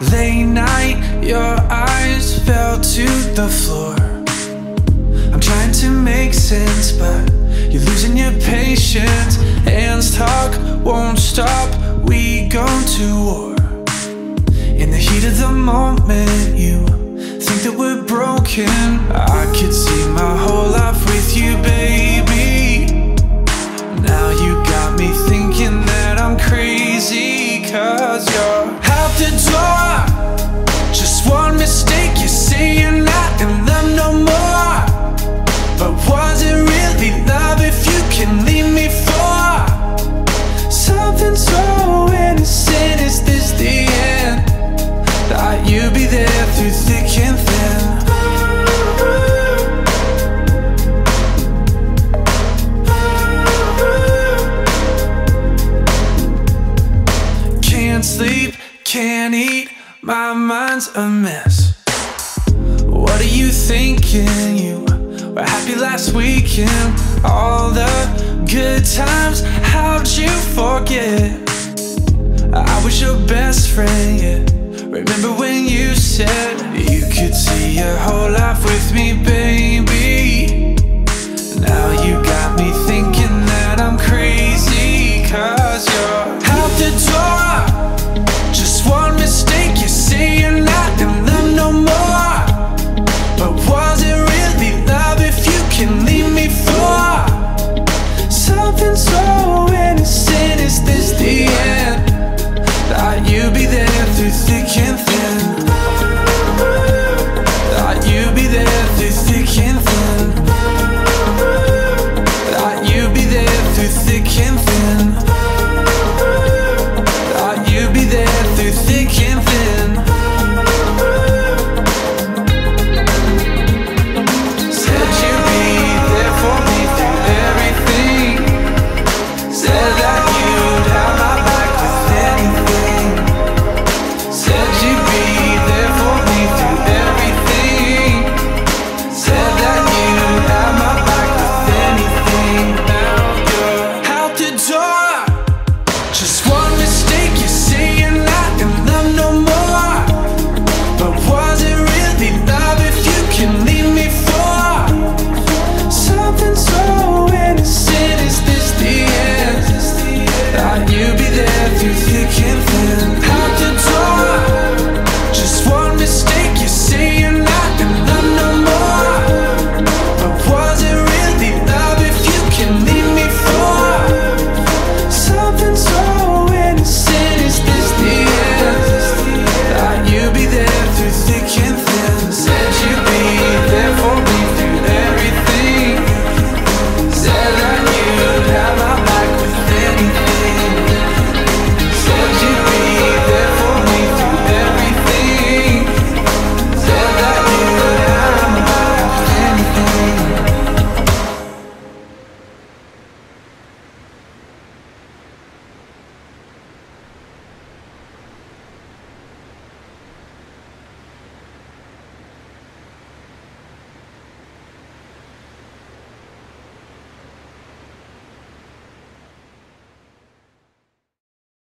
Late night, your eyes fell to the floor. I'm trying to make sense, but you're losing your patience. Hands talk, won't stop. We go to war. In the heat of the moment, you think that we're broken. I could see my whole life sleep, can't eat, my mind's a mess. What are you thinking? You were happy last weekend. All the good times, how'd you forget? I was your best friend, yeah. Remember when you said you could see your whole life?